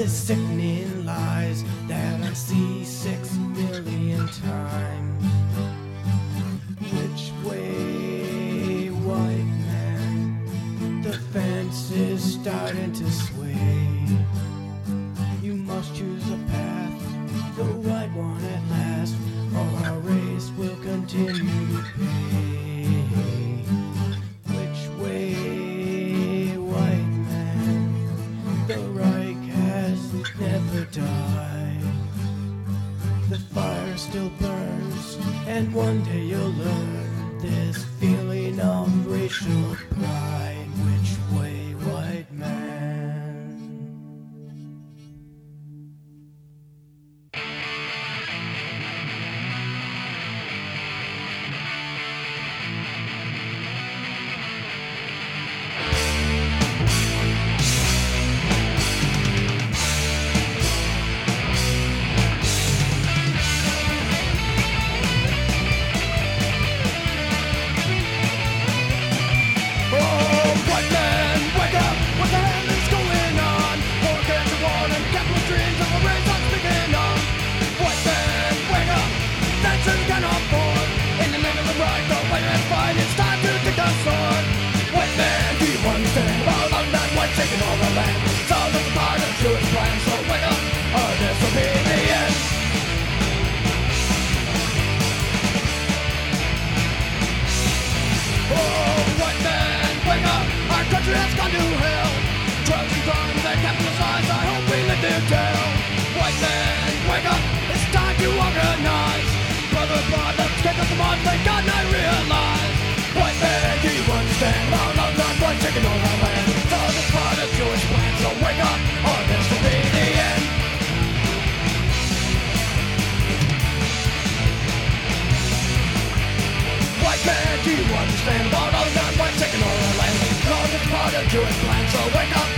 the sickening lies that I see six million times. Which way, white man? The fence is starting to sway. You must choose still burns, and one day you'll learn taking all the land. It's all a part of Jewish plan. So wake up, or this will be the end. Oh, white man, wake up! Our country has gone to hell. Drugs and and capitalist lies. I hope we understand. About all the non-white taking all our land? This part of Jewish plan, so wake up,